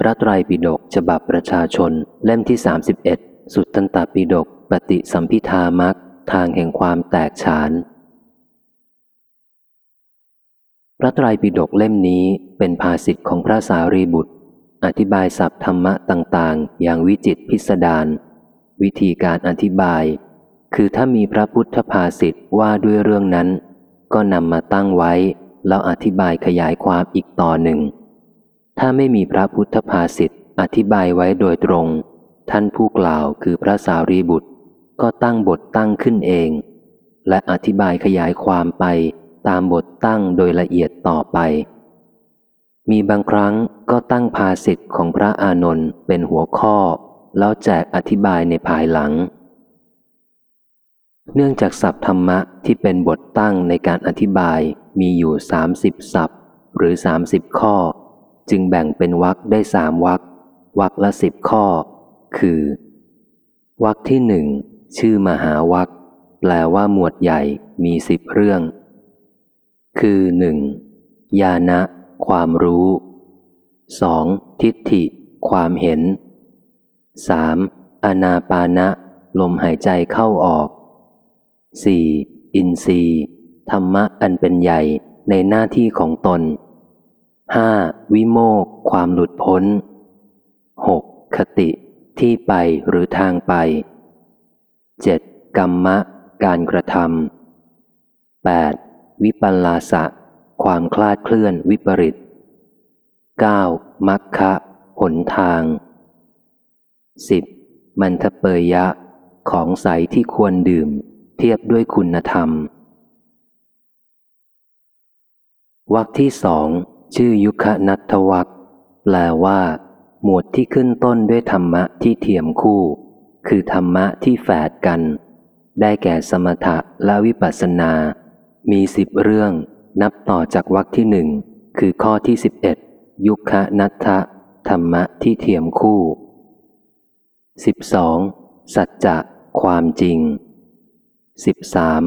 พระไตรปิฎกฉบับประชาชนเล่มที่ 31 สุตตันตปิฎกปฏิสัมพิธามักทางแห่งความแตกฉาน พระไตรปิฎกเล่มนี้เป็นภาษิตของพระสารีบุตร อธิบายศัพท์ธรรมะต่างๆ อย่างวิจิตพิสดารวิธีการอธิบาย คือถ้ามีพระพุทธภาษิตว่าด้วยเรื่องนั้น ก็นำมาตั้งไว้ แล้วอธิบายขยายความอีกต่อหนึ่ง ถ้าไม่มีพระพุทธภาษิตอธิบายไว้โดยตรง ท่านผู้กล่าวคือพระสารีบุตร ก็ตั้งบทตั้งขึ้นเอง และอธิบายขยายความไปตามบทตั้งโดยละเอียดต่อไป มีบางครั้งก็ตั้งภาษิตของพระอานนท์เป็นหัวข้อ แล้วแจกอธิบายในภายหลัง เนื่องจากศัพท์ธรรมะที่เป็นบทตั้งในการอธิบายมีอยู่ 30 ศัพท์ หรือ 30 ข้อ จึงแบ่งเป็นวรรคได้สามวรรควรรคละสิบข้อ คือวรรคที่หนึ่งชื่อมหาวรรคแปลว่าหมวดใหญ่มีสิบเรื่อง คือหนึ่งญาณะความรู้สองทิฏฐิ ความเห็นสามอนาปานะ ลมหายใจเข้าออกสี่อินทรีย์ธรรมะอันเป็นใหญ่ในหน้าที่ของตน ห้าวิโมกความหลุดพ้นหกคติที่ไปหรือทางไปเจ็ดกรรมะ การกระทำแปดวิปัลลาสะ ความคลาดเคลื่อนวิปริตเก้ามัคคะหนทางสิบมันทเปยยะ ของใสที่ควรดื่ม เทียบด้วยคุณธรรมวรรคที่สอง ชื่อยุคนัทวักแปลว่า หมวดที่ขึ้นต้นด้วยธรรมะที่เทียมคู่ คือธรรมะที่แฝดกัน ได้แก่สมถะและวิปัสสนา มีสิบเรื่อง นับต่อจากวรรคที่หนึ่งคือข้อที่สิบเอ็ดยุคนัทะธรรมะที่เทียมคู่สิบสองสัจจะความจริงสิบสาม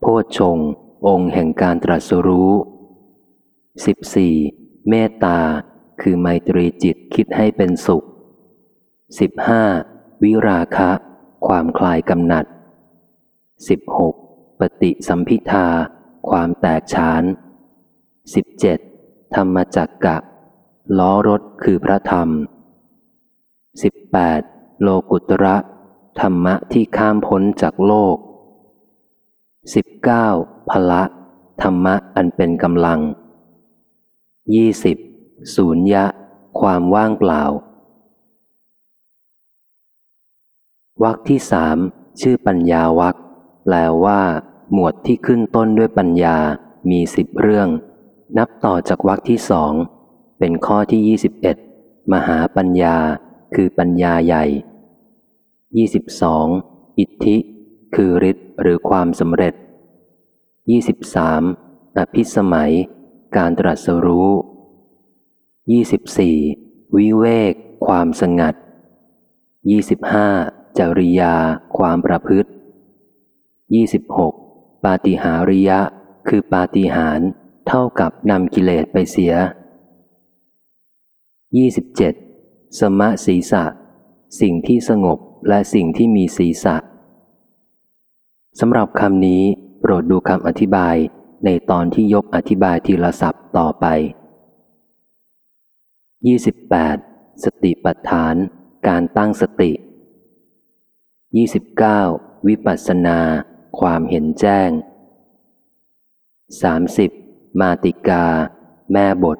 โพชฌงองค์แห่งการตรัสรู้ สิบสี่เมตตา คือไมตรีจิตคิดให้เป็นสุขสิบห้าวิราคะ ความคลายกำหนัดสิบหกปฏิสัมพิทา ความแตกฉานสิบเจ็ดธรรมจักกะ ล้อรถคือพระธรรมสิบแปดโลกุตระ ธรรมะที่ข้ามพ้นจากโลกสิบเก้าพละ ธรรมะอันเป็นกำลัง ยี่สิบศูนยะ ความว่างเปล่า วักที่สามชื่อปัญญาวักแปลว่า หมวดที่ขึ้นต้นด้วยปัญญา มีสิบเรื่อง นับต่อจากวักที่สอง เป็นข้อที่ยี่สิบเอ็ดมหาปัญญา คือปัญญาใหญ่ยี่สิบสองอิทธิ คือฤทธิ์หรือความสำเร็จยี่สิบสามอภิสมัย การตรัสรู้ 24. วิเวก ความสงัด 25. จริยา ความประพฤติ 26. ปาติหาริยะ คือปาติหารเท่ากับนำกิเลสไปเสีย 27. สมะศีสะสิ่งที่สงบและสิ่งที่มีศีสะสำหรับคำนี้โปรดดูคำอธิบาย ในตอนที่ยกอธิบายทีละศัพท์ต่อไป 28. สติปัฏฐาน การตั้งสติ 29. วิปัสสนา ความเห็นแจ้ง 30. มาติกา แม่บท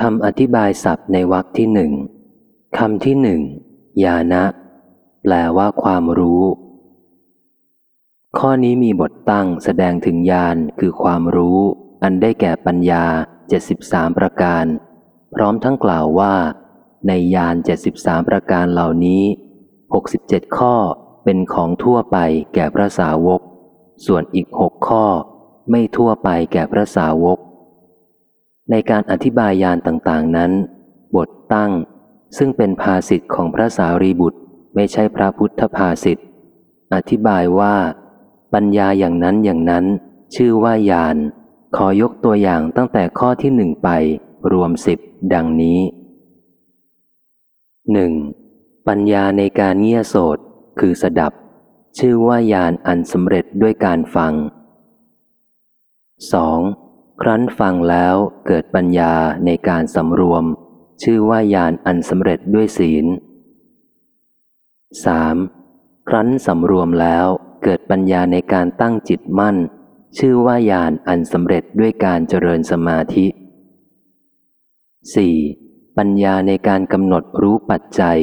คำอธิบายศัพท์ในวรรคที่หนึ่งคำที่หนึ่งยานะแปลว่าความรู้ ข้อนี้มีบทตั้งแสดงถึงญาณคือความรู้ อันได้แก่ปัญญา 73 ประการ พร้อมทั้งกล่าวว่า ในญาณ 73 ประการเหล่านี้ 67 ข้อเป็นของทั่วไปแก่พระสาวก ส่วนอีกหกข้อ ไม่ทั่วไปแก่พระสาวก ในการอธิบายญาณต่างๆนั้น บทตั้ง ซึ่งเป็นภาสิทธิ์ของพระสารีบุตร ไม่ใช่พระพุทธภาสิทธิ์อธิบายว่า ปัญญาอย่างนั้นอย่างนั้น ชื่อว่าญาณขอยกตัวอย่างตั้งแต่ข้อที่หนึ่งไปรวมสิบดังนี้หนึ่งปัญญาในการเงียโสดคือสดับ ชื่อว่ายานอันสำเร็จด้วยการฟัง 2. ครั้นฟังแล้วเกิดปัญญาในการสำรวม ชื่อว่ายานอันสำเร็จด้วยศีล 3. ครั้นสำรวมแล้ว เกิดปัญญาในการตั้งจิตมั่น ชื่อว่ายานอันสำเร็จด้วยการเจริญสมาธิ 4. ปัญญาในการกำหนดรู้ปัจจัย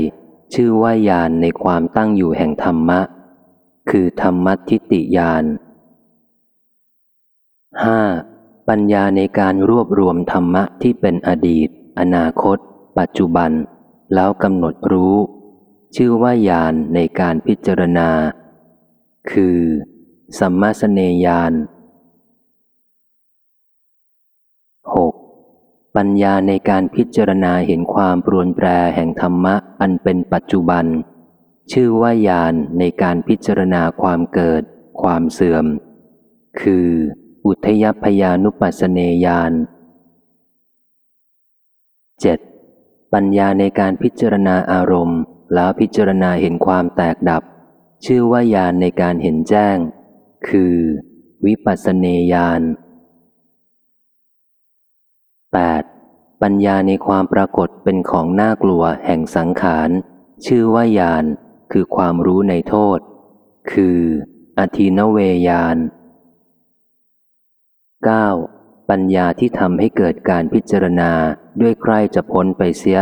ชื่อว่ายานในความตั้งอยู่แห่งธรรมะ คือธรรมทิฏฐิยาน 5. ปัญญาในการรวบรวมธรรมะที่เป็นอดีต อนาคต ปัจจุบัน แล้วกำหนดรู้ ชื่อว่ายานในการพิจารณา คือ สัมมาสเนยาน 6. ปัญญาในการพิจารณาเห็นความปรวนแปรแห่งธรรมะอันเป็นปัจจุบัน ชื่อว่ายานในการพิจารณาความเกิด ความเสื่อม คือ อุทยพยานุปัสสเนยาน 7. ปัญญาในการพิจารณาอารมณ์ แล้วพิจารณาเห็นความแตกดับ ชื่อว่ายานในการเห็นแจ้ง คือ วิปัสสเนยาน 8. ปัญญาในความปรากฏเป็นของน่ากลัวแห่งสังขาร ชื่อว่ายานคือความรู้ในโทษ คือ อธินเวยาน 9. ปัญญาที่ทำให้เกิดการพิจารณาด้วยใครจะพ้นไปเสีย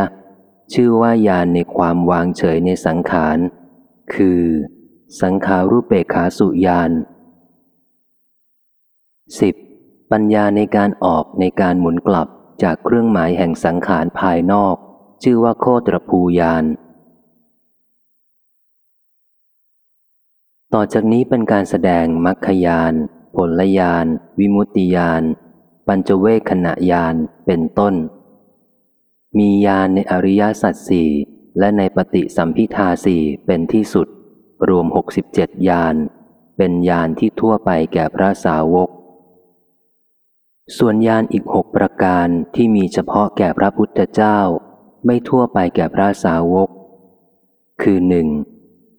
ชื่อว่ายานในความวางเฉยในสังขาร คือ สังขารุปเปขาสุยาน 10. ปัญญาในการออกในการหมุนกลับจากเครื่องหมายแห่งสังขารภายนอก ชื่อว่าโคตรภูยาน ต่อจากนี้เป็นการแสดงมัคคยาน ผลยาน วิมุตติยาน ปัญจเวคขณะยาน เป็นต้น มียานในอริยสัจสี่และในปฏิสัมพิทาสี่เป็นที่สุด รวม 67 ยาน เป็นยานที่ทั่วไปแก่พระสาวก ส่วนยานอีกหกประการที่มีเฉพาะแก่พระพุทธเจ้า ไม่ทั่วไปแก่พระสาวก คือหนึ่ง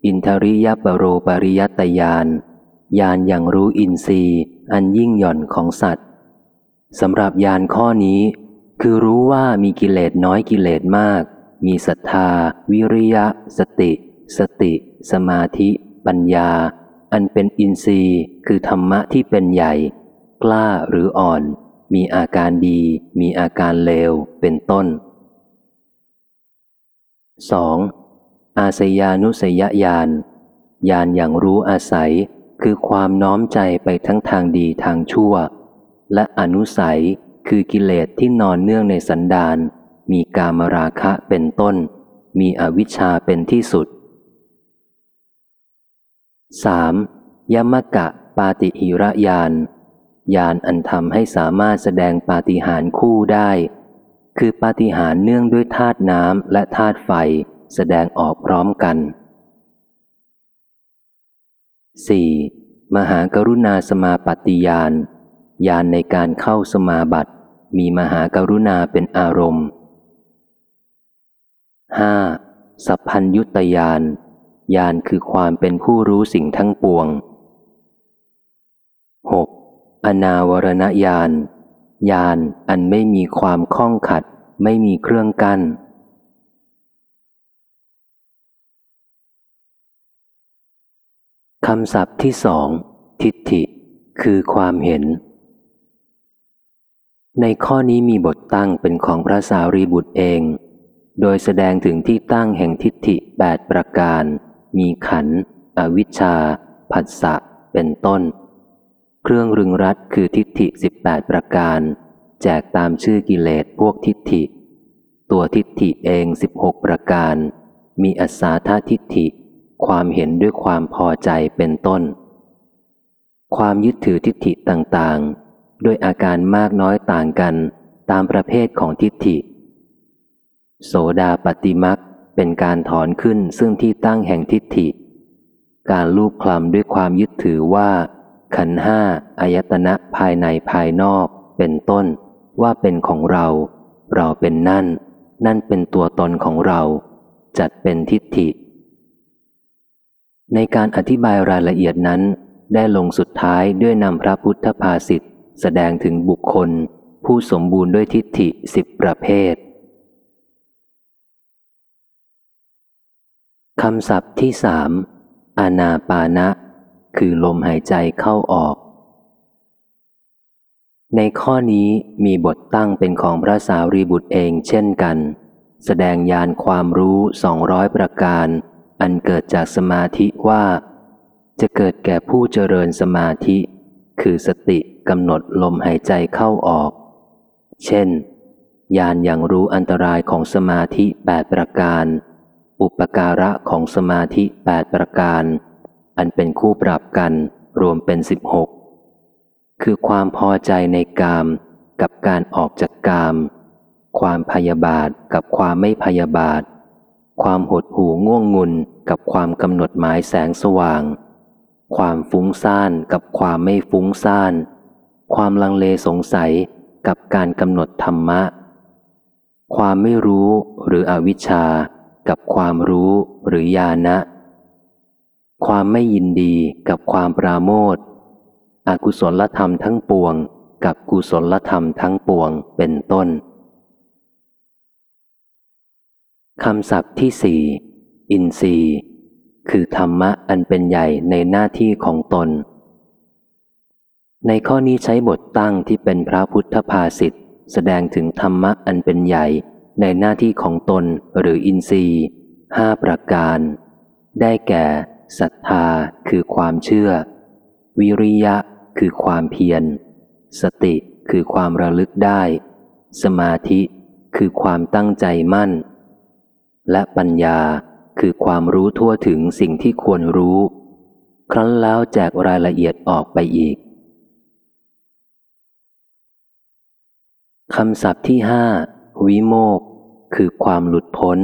อินทริยปโรปริยตยานยานอย่างรู้อินทรีย์อันยิ่งหย่อนของสัตว์สำหรับยานข้อนี้ คือรู้ว่ามีกิเลสน้อยกิเลสมาก มีศรัทธา วิริยะ สติ สติ สมาธิ ปัญญา อันเป็นอินทรีย์คือธรรมะที่เป็นใหญ่ กล้าหรืออ่อน มีอาการดี มีอาการเลว เป็นต้น 2. อาสยานุสยญาณญาณอย่างรู้อาศัย คือความน้อมใจไปทั้งทางดีทางชั่ว และอนุสัยคือกิเลสที่นอนเนื่องในสันดานมีกามราคะเป็นต้น มีอวิชชาเป็นที่สุด 3. ยมกะปาติหิระยานยานอันทำให้สามารถแสดงปาฏิหาริย์คู่ได้ คือปาฏิหาริย์เนื่องด้วยธาตุน้ำและธาตุไฟแสดงออกพร้อมกัน 4. มหากรุณาสมาปฏิยานยานในการเข้าสมาบัติ มีมหากรุณาเป็นอารมณ์ 5. สัพพัญยุตยาน ยานคือความเป็นผู้รู้สิ่งทั้งปวง 6. อนาวรณญาณยานอันไม่มีความข้องขัด ไม่มีเครื่องกัน้นคำศัพท์ที่สองทิฏฐิ คือความเห็น ในข้อนี้มีบทตั้งเป็นของพระสารีบุตรเอง โดยแสดงถึงที่ตั้งแห่งทิฏฐิแปดประการ มีขัน อวิชชา ผัสสะ เป็นต้น เครื่องรึงรัดคือทิฏฐิสิบแปดประการ แจกตามชื่อกิเลสพวกทิฏฐิ ตัวทิฏฐิเองสิบหกประการ มีอัศาธาทิฏฐิ ความเห็นด้วยความพอใจเป็นต้น ความยึดถือทิฏฐิต่างๆ ด้วยอาการมากน้อยต่างกันตามประเภทของทิฏฐิ โสดาปฏิมัก เป็นการถอนขึ้นซึ่งที่ตั้งแห่งทิฏฐิ การลูบคลำด้วยความยึดถือว่า ขันห้าอายตนะภายในภายนอกเป็นต้น ว่าเป็นของเรา เราเป็นนั่น นั่นเป็นตัวตนของเรา จัดเป็นทิฏฐิ ในการอธิบายรายละเอียดนั้น ได้ลงสุดท้ายด้วยนำพระพุทธภาษิตแสดงถึงบุคคล ผู้สมบูรณ์ด้วยทิฏฐิสิบประเภท คำศัพท์ที่สามอานาปานะ คือลมหายใจเข้าออก ในข้อนี้มีบทตั้งเป็นของพระสารีบุตรเองเช่นกัน แสดงยานความรู้สองร้อยประการ อันเกิดจากสมาธิว่า จะเกิดแก่ผู้เจริญสมาธิ คือสติกำหนดลมหายใจเข้าออก เช่น ยานอย่างรู้อันตรายของสมาธิแปดประการ อุปการะของสมาธิแปดประการ อันเป็นคู่ปรับกันรวมเป็นสิบหกคือความพอใจในกามกับการออกจากกาม ความพยาบาทกับความไม่พยาบาท ความหดหู่ง่วงงุนกับความกำหนดหมายแสงสว่าง ความฟุ้งซ่านกับความไม่ฟุ้งซ่าน ความลังเลสงสัยกับการกำหนดธรรมะ ความไม่รู้หรืออวิชชา กับความรู้หรือญาณะความไม่ยินดีกับความปราโมทอกุศลธรรมทั้งปวง กับกุศลธรรมทั้งปวงเป็นต้นคำศัพท์ที่สี่อินทรีย์ คือธรรมะอันเป็นใหญ่ในหน้าที่ของตน ในข้อนี้ใช้บทตั้งที่เป็นพระพุทธภาษิตแสดงถึงธรรมะอันเป็นใหญ่ ในหน้าที่ของตนหรืออินทรีย์ห้าประการ ได้แก่ศรัทธาคือความเชื่อ วิริยะคือความเพียร สติคือความระลึกได้ สมาธิคือความตั้งใจมั่น และปัญญาคือความรู้ทั่วถึงสิ่งที่ควรรู้ ครั้นแล้วแจกรายละเอียดออกไปอีกคำศัพท์ที่ห้า วิโมกคือความหลุดพ้น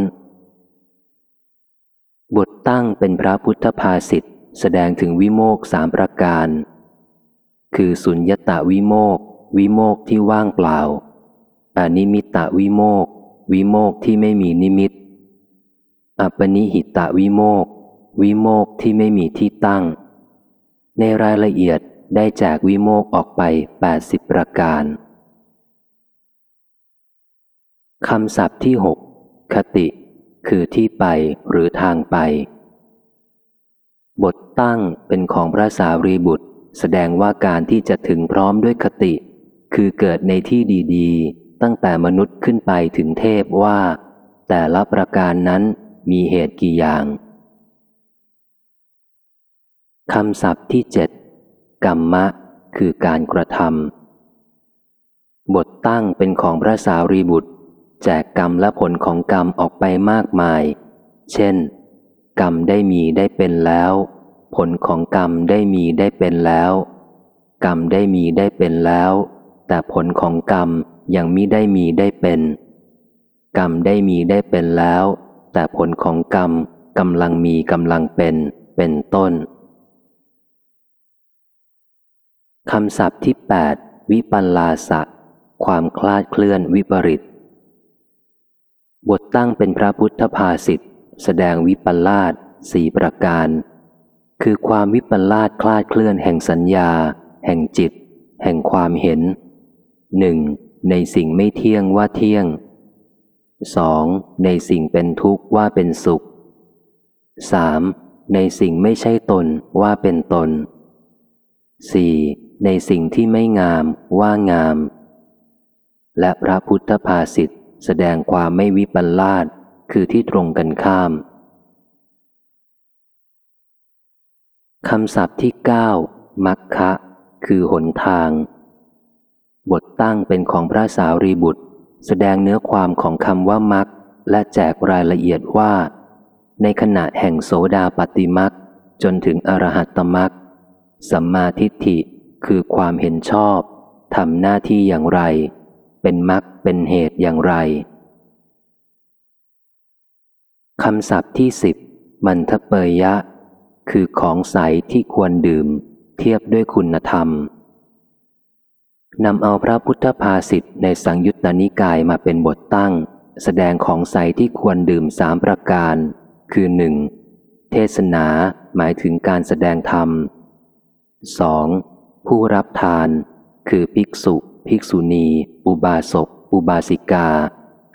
บทตั้งเป็นพระพุทธภาษิตแสดงถึงวิโมกสามประการ คือสุญญตาวิโมกวิโมกที่ว่างเปล่าอานิมิตะวิโมกวิโมกที่ไม่มีนิมิต อัปนิหิตะวิโมกวิโมกที่ไม่มีที่ตั้ง ในรายละเอียดได้แจกวิโมกออกไป 80 ประการ คำศัพท์ที่หกคติ คือที่ไปหรือทางไป บทตั้งเป็นของพระสารีบุตร แสดงว่าการที่จะถึงพร้อมด้วยคติ คือเกิดในที่ดีๆ ตั้งแต่มนุษย์ขึ้นไปถึงเทพว่า แต่ละประการนั้นมีเหตุกี่อย่างคำศัพท์ที่เจ็ดกรรมะ คือการกระทำบทตั้งเป็นของพระสารีบุตร จกกรรมและผลของกรรมออกไปมากมาย เช่น กรรมได้มีได้เป็นแล้ว ผลของกรรมได้มีได้เป็นแล้ว กรรมได้มีได้เป็นแล้ว แต่ผลของกรรมยังมิได้มีได้เป็น กรรมได้มีได้เป็นแล้ว แต่ผลของกรรมกำลังมีกำลังเป็น เป็นต้นคำศัพท์ที่ 8 วิปัลลาสะ ความคลาดเคลื่อนวิปริต บทตั้งเป็นพระพุทธภาษิตแสดงวิปลาสสี่ประการ คือความวิปลาสคลาดเคลื่อนแห่งสัญญา แห่งจิต แห่งความเห็นหนึ่งในสิ่งไม่เที่ยงว่าเที่ยงสองในสิ่งเป็นทุกข์ว่าเป็นสุขสามในสิ่งไม่ใช่ตนว่าเป็นตนสี่ในสิ่งที่ไม่งามว่างาม และพระพุทธภาษิต แสดงความไม่วิปลาสคือที่ตรงกันข้ามคำศัพท์ที่เก้ามัคคะคือหนทาง บทตั้งเป็นของพระสาวรีบุตร แสดงเนื้อความของคำว่ามัคและแจกรายละเอียดว่า ในขณะแห่งโสดาปฏิมักจนถึงอรหัตตมักสัมมาทิฏฐิคือความเห็นชอบทำหน้าที่อย่างไร เป็นมรรคเป็นเหตุอย่างไรคำศัพท์ที่สิบมันทเปยยะ คือของใสที่ควรดื่ม เทียบด้วยคุณธรรมนำเอาพระพุทธภาษิตในสังยุตตนิกายมาเป็นบทตั้ง แสดงของใสที่ควรดื่มสามประการ คือหนึ่งเทศนาหมายถึงการแสดงธรรม 2. ผู้รับทาน คือภิกษุ ภิกษุณี อุบาสก อุบาสิกา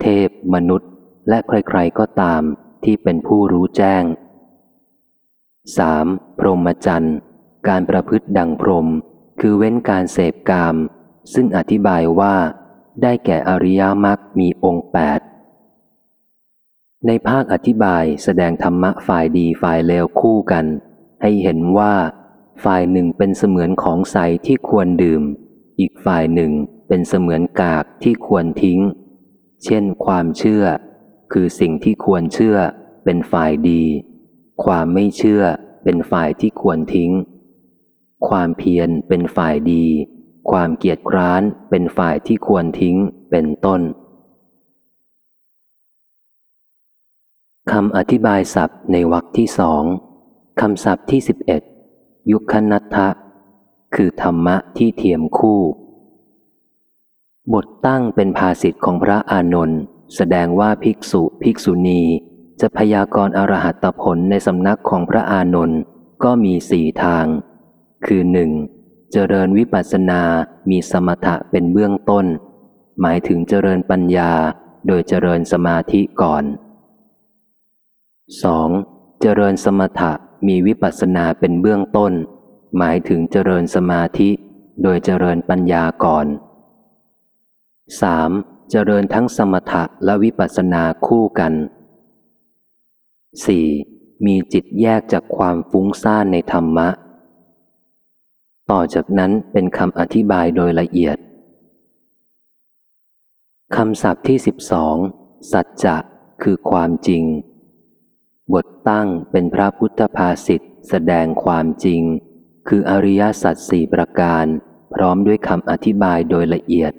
เทพ มนุษย์ และใครๆก็ตามที่เป็นผู้รู้แจ้ง 3. พรหมจรรย์ การประพฤติดังพรหมคือเว้นการเสพกาม ซึ่งอธิบายว่า ได้แก่อริยมรรคมีองค์แปดในภาคอธิบายแสดงธรรมะฝ่ายดีฝ่ายเลวคู่กัน ให้เห็นว่า ฝ่ายหนึ่งเป็นเสมือนของใสที่ควรดื่ม อีกฝ่ายหนึ่งเป็นเสมือนกากที่ควรทิ้ง เช่น ความเชื่อ คือสิ่งที่ควรเชื่อเป็นฝ่ายดี ความไม่เชื่อเป็นฝ่ายที่ควรทิ้ง ความเพียรเป็นฝ่ายดี ความเกียจคร้านเป็นฝ่ายที่ควรทิ้งเป็นต้นคำอธิบายศัพท์ในวรรคที่สองคำศัพท์ที่สิบเอ็ดยุคนัตทะ คือธรรมะที่เทียมคู่ บทตั้งเป็นภาษิตของพระอานนท์แสดงว่าภิกษุภิกษุณีจะพยากรณ์อรหัตผลในสำนักของพระอานนท์ก็มีสี่ทาง คือหนึ่งเจริญวิปัสสนา มีสมถะเป็นเบื้องต้น หมายถึงเจริญปัญญา โดยเจริญสมาธิก่อน 2. เจริญสมถะมีวิปัสสนาเป็นเบื้องต้น หมายถึงเจริญสมาธิโดยเจริญปัญญาก่อน 3. เจริญทั้งสมถะและวิปัสสนาคู่กัน 4. มีจิตแยกจากความฟุ้งซ่านในธรรมะ ต่อจากนั้นเป็นคำอธิบายโดยละเอียดคำศัพท์ที่สิบสองสัจจะ คือความจริง บทตั้งเป็นพระพุทธภาษิตแสดงความจริง คืออริยสัจสี่ประการ พร้อมด้วยคำอธิบายโดยละเอียด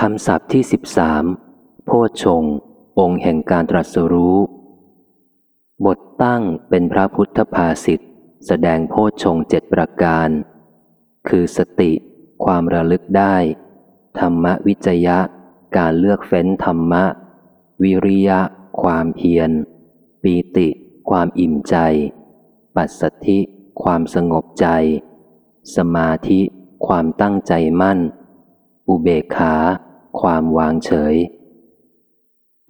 คำศัพท์ที่สิบสามโพชง องค์แห่งการตรัสรู้ บทตั้งเป็นพระพุทธภาษิตแสดงโพชงเจ็ดประการ คือสติ ความระลึกได้ ธรรมวิจยะ การเลือกเฟ้นธรรมะ วิริยะ ความเพียร ปีติ ความอิ่มใจ ปัสสัทธิ ความสงบใจ สมาธิ ความตั้งใจมั่น อุเบกขา ความวางเฉย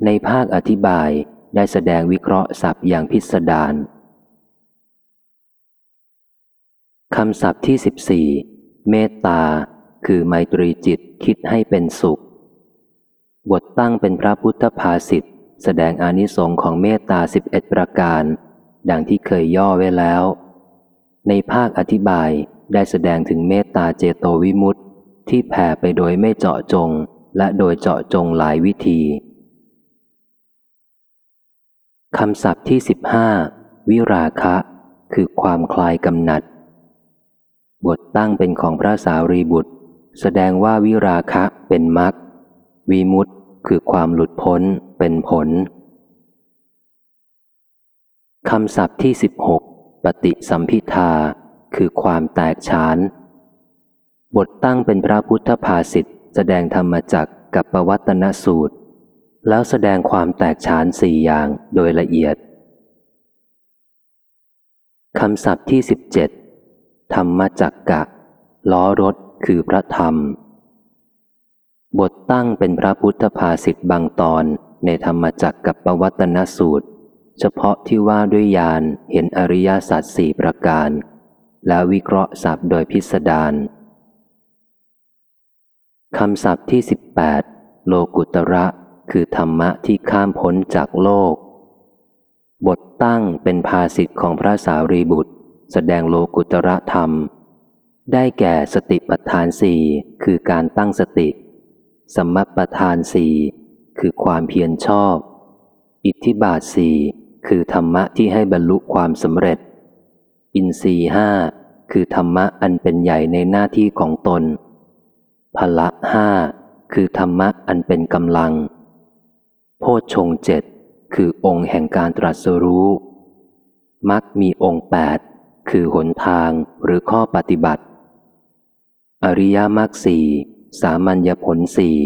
ในภาคอธิบายได้แสดงวิเคราะห์ศัพท์อย่างพิสดารคำศัพท์ที่สิบสี่เมตตา คือไมตรีจิตคิดให้เป็นสุข บทตั้งเป็นพระพุทธภาษิตแสดงอานิสงค์ของเมตตาสิบเอ็ดประการ ดังที่เคยย่อไว้แล้ว ในภาคอธิบายได้แสดงถึงเมตตาเจโตวิมุตติ ที่แผ่ไปโดยไม่เจาะจง และโดยเจาะจงหลายวิธีคำศัพท์ที่สิบห้าวิราคะ คือความคลายกำหนัด บทตั้งเป็นของพระสารีบุตร แสดงว่าวิราคะเป็นมรรควิมุตติคือความหลุดพ้นเป็นผล คำศัพท์ที่สิบหกปฏิสัมพิทา คือความแตกฉาน บทตั้งเป็นพระพุทธภาษิตแสดงธรรมจักกับปวัตนสูตร แล้วแสดงความแตกฉานสี่อย่างโดยละเอียดคำศัพท์ที่สิบเจ็ดธรรมจักกะ ล้อรถคือพระธรรม บทตั้งเป็นพระพุทธภาษิตบางตอนในธรรมจักกับปวัตนสูตร เฉพาะที่ว่าด้วยญาณเห็นอริยสัจสี่ประการ และวิเคราะห์ศัพท์โดยพิสดารคำศัพท์ที่สิบแปดโลกุตระ คือธรรมะที่ข้ามพ้นจากโลก บทตั้งเป็นภาษิตของพระสารีบุตร แสดงโลกุตระธรรม ได้แก่สติปัฏฐานสี่คือการตั้งสติ สมัปทานสี่คือความเพียรชอบ อิทธิบาทสี่ คือธรรมะที่ให้บรรลุความสำเร็จ อินทรีห้าคือธรรมะอันเป็นใหญ่ในหน้าที่ของตนพละห้าคือธรรมะอันเป็นกำลัง โพชฌงเจ็ดคือองค์แห่งการตรัสรู้มักมีองค์แปดคือหนทางหรือข้อปฏิบัติ อริยมรรคสี่สามัญญผลสี่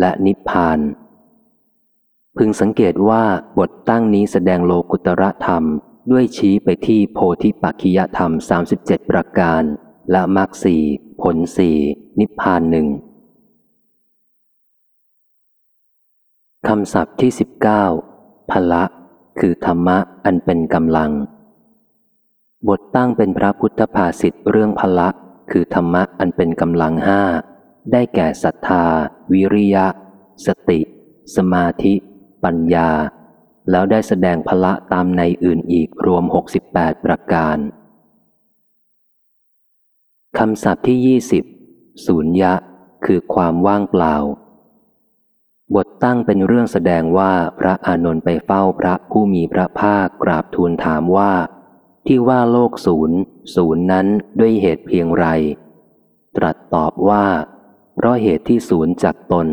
และนิพพาน พึงสังเกตว่าบทตั้งนี้แสดงโลกุตระธรรม ด้วยชี้ไปที่โพธิปักขิยธรรม 37 ประการ และมรรคสี่ผลสี่นิพพานหนึ่งคำศัพท์ที่ 19พละคือธรรมะอันเป็นกำลัง บทตั้งเป็นพระพุทธภาษิตเรื่องพละคือธรรมะอันเป็นกำลังห้าได้แก่ศรัทธา วิริยะ สติ สมาธิ ปัญญา แล้วได้แสดงพละตามในอื่นอีกรวม 68 ประการคำศัพท์ที่ 20ศูนยะ คือความว่างเปล่า บทตั้งเป็นเรื่องแสดงว่าพระอานนท์ไปเฝ้าพระผู้มีพระภาคกราบทูลถามว่า ที่ว่าโลกศูนย์ศูนย์นั้นด้วยเหตุเพียงไร ตรัสตอบว่า เพราะเหตุที่ศูนย์จากตน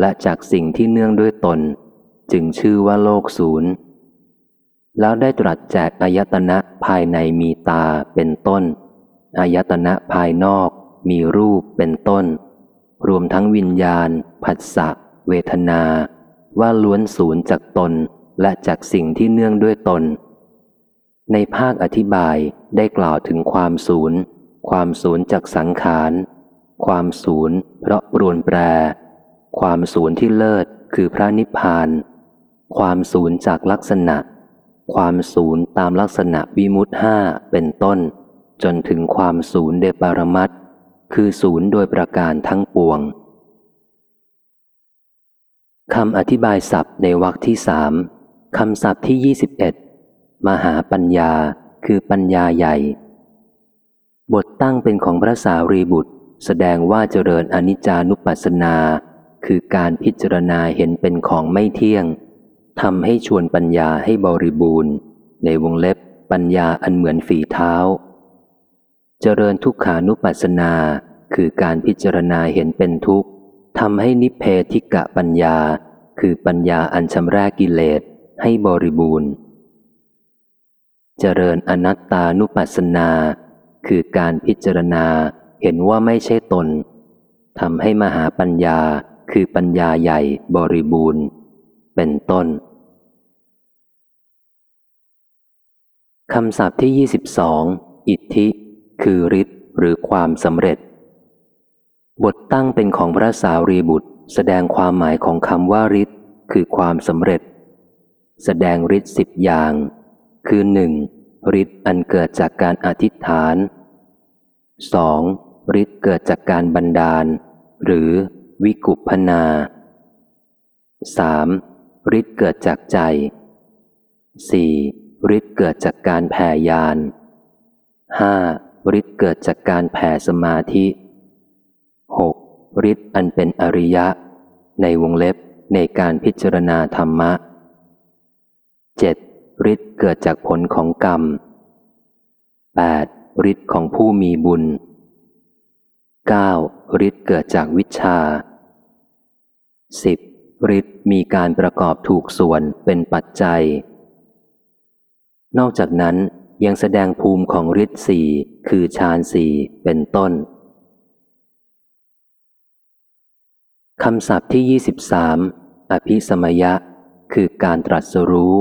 และจากสิ่งที่เนื่องด้วยตน จึงชื่อว่าโลกศูนย์ แล้วได้ตรัสแจกอายตนะภายในมีตาเป็นต้น อายตนะภายนอกมีรูปเป็นต้น รวมทั้งวิญญาณ ผัสสะ เวทนา ว่าล้วนศูนย์จากตนและจากสิ่งที่เนื่องด้วยตน ในภาคอธิบายได้กล่าวถึงความศูนย์ ความศูนย์จากสังขาร ความศูนย์เพราะรวนแปร ความศูนย์ที่เลิศคือพระนิพพาน ความศูนย์จากลักษณะ ความศูนย์ตามลักษณะวิมุตห้าเป็นต้น จนถึงความศูนย์เดปารมัตคือศูนย์โดยประการทั้งปวงคำอธิบายศัพท์ในวรรคที่สามคำศัพท์ที่ 21 มหาปัญญาคือปัญญาใหญ่ บทตั้งเป็นของพระสารีบุตร แสดงว่าเจริญอนิจจานุปัสสนา คือการพิจารณาเห็นเป็นของไม่เที่ยง ทำให้ชวนปัญญาให้บริบูรณ์ ในวงเล็บปัญญาอันเหมือนฝีเท้า เจริญทุกขานุปัสสนาคือการพิจารณาเห็นเป็นทุกข์ทำให้นิเพธิกะปัญญา คือปัญญาอันชำระกิเลสให้บริบูรณ์ เจริญอนัตตานุปัสสนา คือการพิจารณาเห็นว่าไม่ใช่ตนทำให้มหาปัญญาคือปัญญาใหญ่บริบูรณ์ เป็นต้นคำศัพท์ที่ 22 อิทธิ คือฤทธิ์หรือความสำเร็จ บทตั้งเป็นของพระสาวรีบุตร แสดงความหมายของคำว่าฤทธิ์คือความสำเร็จ แสดงฤทธิ์สิบอย่าง คือหนึ่งฤทธิ์อันเกิดจากการอธิษฐานสองฤทธิ์เกิดจากการบันดาล หรือวิกุพนาสาม ฤทธิ์เกิดจากใจสี่ฤทธิ์เกิดจากการแผ่ยานห้าฤทธิ์เกิดจากการแผ่สมาธิ 6. ฤทธิ์อันเป็นอริยะ ในวงเล็บในการพิจารณาธรรมะ 7. ฤทธิ์เกิดจากผลของกรรม 8. ฤทธิ์ของผู้มีบุญ 9. ฤทธิ์เกิดจากวิชา 10. ฤทธิ์มีการประกอบถูกส่วนเป็นปัจจัย นอกจากนั้นยังแสดงภูมิของฤทธิ์สี่คือฌานสี่เป็นต้นคำศัพท์ที่ 23 อภิสมยะ คือการตรัสรู้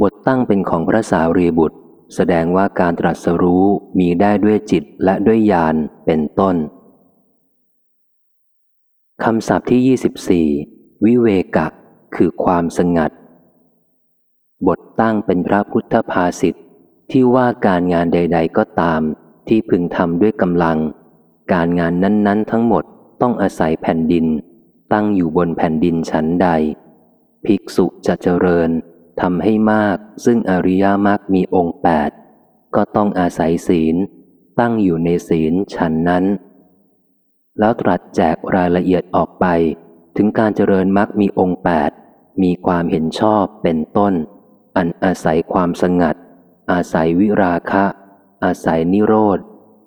บทตั้งเป็นของพระสารีบุตร แสดงว่าการตรัสรู้มีได้ด้วยจิตและด้วยญาณเป็นต้น คำศัพท์ที่ 24 วิเวกะคือความสงัด บทตั้งเป็นพระพุทธภาษิตที่ว่าการงานใด ๆ ก็ตาม ที่พึงทำด้วยกำลัง การงานนั้น ๆ ทั้งหมดต้องอาศัยแผ่นดิน ตั้งอยู่บนแผ่นดินชั้นใด ภิกษุจะเจริญทำให้มาก ซึ่งอริยมรรคมีองค์แปดก็ต้องอาศัยศีล ตั้งอยู่ในศีลชั้นนั้น แล้วตรัสแจกรายละเอียดออกไป ถึงการเจริญมรรคมีองค์แปดมีความเห็นชอบเป็นต้น อันอาศัยความสงัด อาศัยวิราคะ อาศัยนิโรธ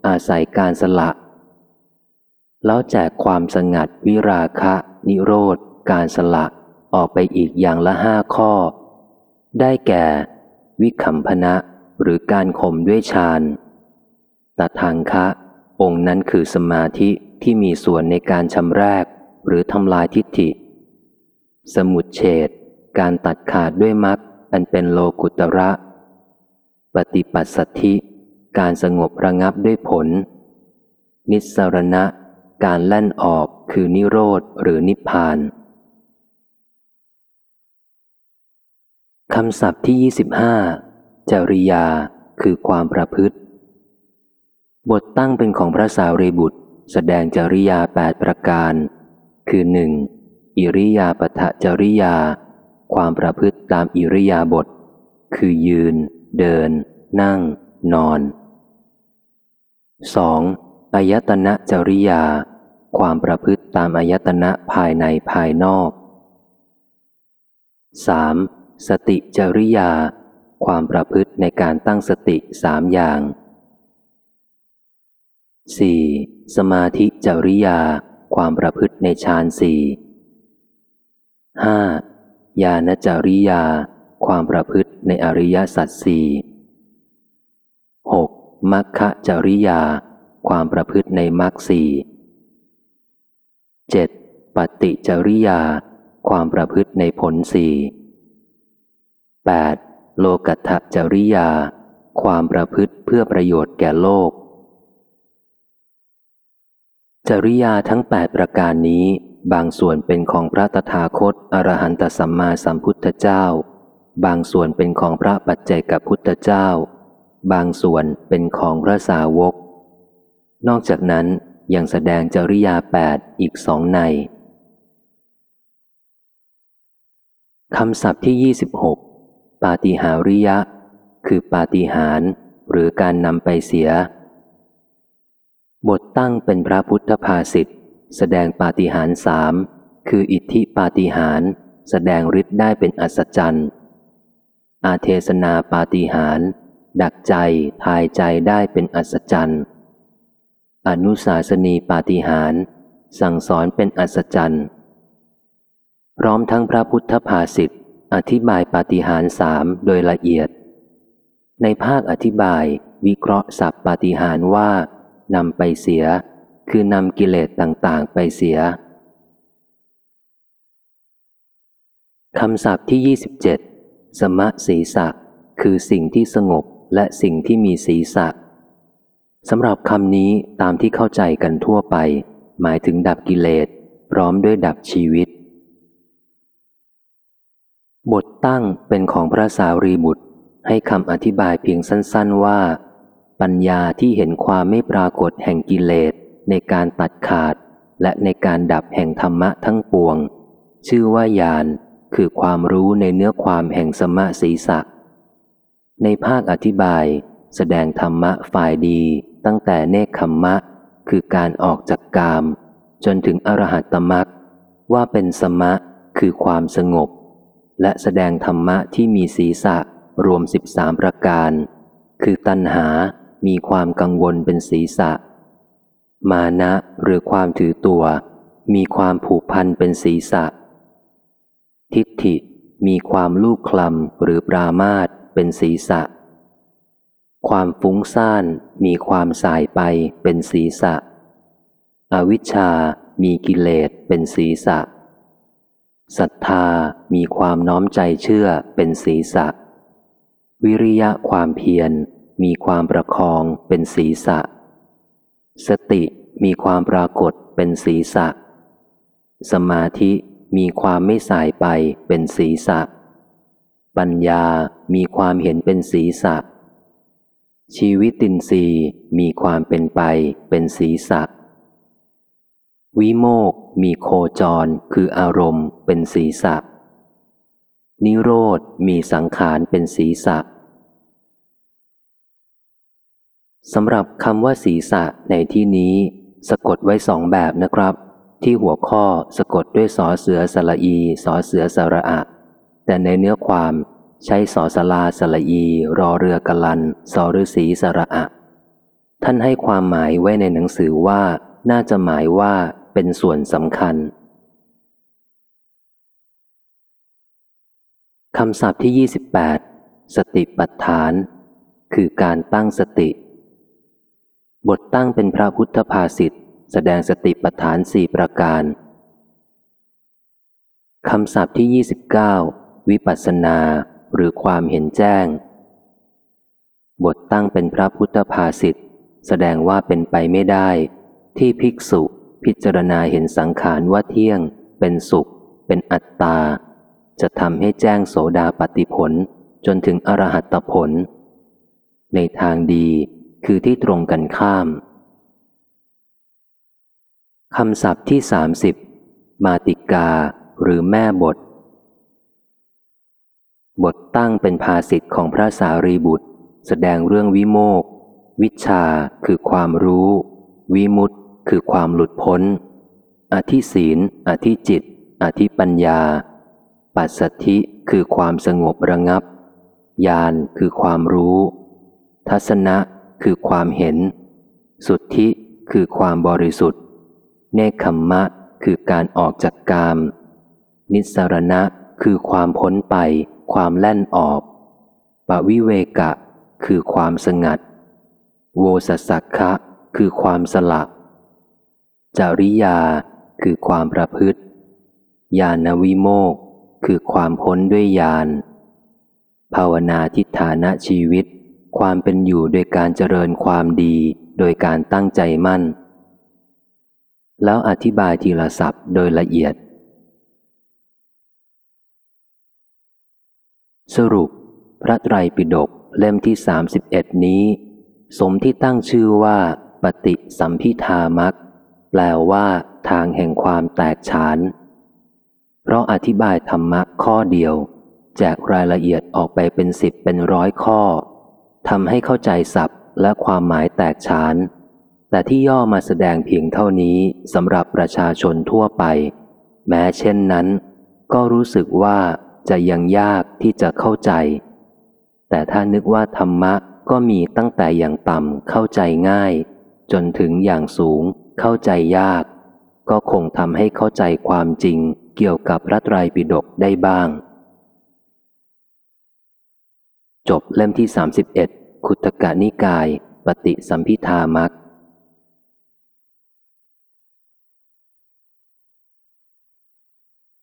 อาศัยการสละ แล้วแจกความสงัดวิราคะ นิโรธ การสละออกไปอีกอย่างละห้าข้อ ได้แก่ วิคัมพนะหรือการข่มด้วยฌานตทางคะ องค์นั้นคือสมาธิ ที่มีส่วนในการชำแรกหรือทำลายทิฏฐิ สมุดเฉดการตัดขาดด้วยมรรคอันเป็นโลกุตระ ปฏิปัสสัทธิ การสงบระงับด้วยผล นิสรณะ การแล่นออกคือนิโรธหรือนิพพานคำศัพท์ที่ 25 จริยาคือความประพฤติ บทตั้งเป็นของพระสาวรีบุตร แสดงจริยาแปดประการ คือหนึ่งอิริยาปถจริยา ความประพฤติตามอิริยาบถคือยืน เดิน นั่ง นอน 2. อายตนะจริยา ความประพฤติตามอายตนะภายในภายนอก 3. สติจริยา ความประพฤติในการตั้งสติสามอย่าง 4. สมาธิจริยา ความประพฤติในฌานสี่ 5. ญาณจริยา ความประพฤติในอริยสัจสี่ 6. มัคคะจริยา ความประพฤติในมรรคสี่ 7. ปฏิจริยา ความประพฤติในผลสี่ 8. โลกัตถจริยา ความประพฤติเพื่อประโยชน์แก่โลก จริยาทั้ง 8 ประการนี้ บางส่วนเป็นของพระตถาคตอรหันตสัมมาสัมพุทธเจ้า บางส่วนเป็นของพระปัจเจกพุทธเจ้า บางส่วนเป็นของพระสาวก นอกจากนั้นยังแสดงจริยาแปดอีกสองในคำศัพท์ที่ 26 ปาฏิหาริยะ คือปาฏิหารหรือการนำไปเสีย บทตั้งเป็นพระพุทธภาษิตแสดงปาฏิหาริย์สามคืออิทธิปาฏิหาริย์แสดงฤทธิ์ได้เป็นอัศจรรย์ อาเทศนาปาฏิหาริย์ดักใจทายใจได้เป็นอัศจรรย์ อนุสาสนีปาฏิหาริย์สั่งสอนเป็นอัศจรรย์ พร้อมทั้งพระพุทธภาษิตอธิบายปาฏิหาริย์สามโดยละเอียด ในภาคอธิบายวิเคราะห์สับปาฏิหาริย์ว่า นำไปเสีย คือนำกิเลสต่างๆ ไปเสียคำศัพท์ที่ 27 สมะศีสะคือสิ่งที่สงบและสิ่งที่มีศีสะสำหรับคำนี้ตามที่เข้าใจกันทั่วไป หมายถึงดับกิเลส พร้อมด้วยดับชีวิต บทตั้งเป็นของพระสารีบุตร ให้คำอธิบายเพียงสั้น ๆว่า ปัญญาที่เห็นความไม่ปรากฏแห่งกิเลสในการตัดขาด และในการดับแห่งธรรมะทั้งปวง ชื่อว่าญาณคือความรู้ในเนื้อความแห่งสมะศีสะในภาคอธิบาย แสดงธรรมะฝ่ายดีตั้งแต่เนคขมมะ คือการออกจากกาม จนถึงอรหัตตมักว่าเป็นสมะคือความสงบ และแสดงธรรมะที่มีศีสะรวมสิบสามประการ คือตัณหา มีความกังวลเป็นศีสะมานะหรือความถือตัว มีความผูกพันเป็นศีสะทิฏฐิมีความลูกคลำหรือปรามาตเป็นศีสะความฟุ้งซ่านมีความสายไปเป็นศีสะอวิชชา มีกิเลสเป็นศีสะศรัทธามีความน้อมใจเชื่อเป็นศีสะวิริยะความเพียร มีความประคองเป็นศีสะสติมีความปรากฏเป็นศีสะสมาธิมีความไม่สายไปเป็นศีสะปัญญามีความเห็นเป็นศีสะชีวิตินทรีย์มีความเป็นไปเป็นศีสะวิโมกมีโคจรคืออารมณ์เป็นศีสะนิโรธมีสังขารเป็นศีสะ สำหรับคำว่าศีสะในที่นี้ สะกดไว้สองแบบนะครับ ที่หัวข้อสะกดด้วยสอเสือสละอีสอเสือสระอะ แต่ในเนื้อความใช้สอสลาสละอี รอเรือกลันสอฤษีสระอะ ท่านให้ความหมายไว้ในหนังสือว่า น่าจะหมายว่าเป็นส่วนสำคัญคำศัพท์ที่ 28 สติปัฏฐาน คือการตั้งสติ บทตั้งเป็นพระพุทธภาษิตแสดงสติปัฏฐานสี่ประการคำศัพท์ที่ 29 วิปัสสนา หรือความเห็นแจ้ง บทตั้งเป็นพระพุทธภาษิตแสดงว่าเป็นไปไม่ได้ ที่ภิกษุพิจารณาเห็นสังขารว่าเที่ยง เป็นสุข เป็นอัตตา จะทำให้แจ้งโสดาปฏิผลจนถึงอรหัตผล ในทางดี คือที่ตรงกันข้ามคำศัพท์ที่สามสิบมาติกา หรือแม่บท บทตั้งเป็นภาษิตของพระสารีบุตร แสดงเรื่องวิโมก วิชาคือความรู้ วิมุตติคือความหลุดพ้น อธิศีล อธิจิต อธิปัญญา ปัสสัทธิคือความสงบระงับ ญาณคือความรู้ ทัศนะ คือความเห็น สุทธิคือความบริสุทธิ์ เนคขมมะคือการออกจากกาม นิสรณะคือความพ้นไป ความแล่นออกปวิเวกะ คือความสงัด โวสสักคะคือความสละ จริยาคือความประพฤติญาณวิโมกคือความพ้นด้วยญาณภาวนาทิฏฐานะชีวิต ความเป็นอยู่โดยการเจริญความดีโดยการตั้งใจมั่น แล้วอธิบายทีละศัพท์โดยละเอียด สรุป พระไตรปิฎกเล่มที่ 31 นี้ สมที่ตั้งชื่อว่า ปฏิสัมพิธามักแปลว่า ทางแห่งความแตกฉาน เพราะอธิบายธรรมะข้อเดียว แจกรายละเอียดออกไปเป็นสิบเป็นร้อยข้อ ทำให้เข้าใจศัพท์และความหมายแตกฉาน แต่ที่ย่อมาแสดงเพียงเท่านี้สำหรับประชาชนทั่วไป แม้เช่นนั้น ก็รู้สึกว่าจะยังยากที่จะเข้าใจ แต่ถ้านึกว่าธรรมะก็มีตั้งแต่อย่างต่ำเข้าใจง่าย จนถึงอย่างสูงเข้าใจยาก ก็คงทำให้เข้าใจความจริงเกี่ยวกับพระไตรปิฎกได้บ้าง จบเล่มที่ 31 คุตกะนิกาย ปฏิสัมพิธามัก